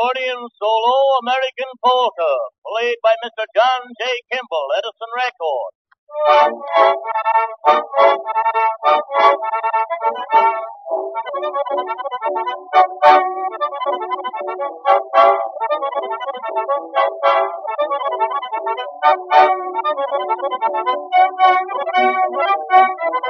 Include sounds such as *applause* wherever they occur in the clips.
accordion solo American Polka, played by Mr. John J. Kimball, Edison Records. *laughs*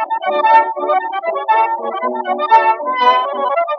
Thank you.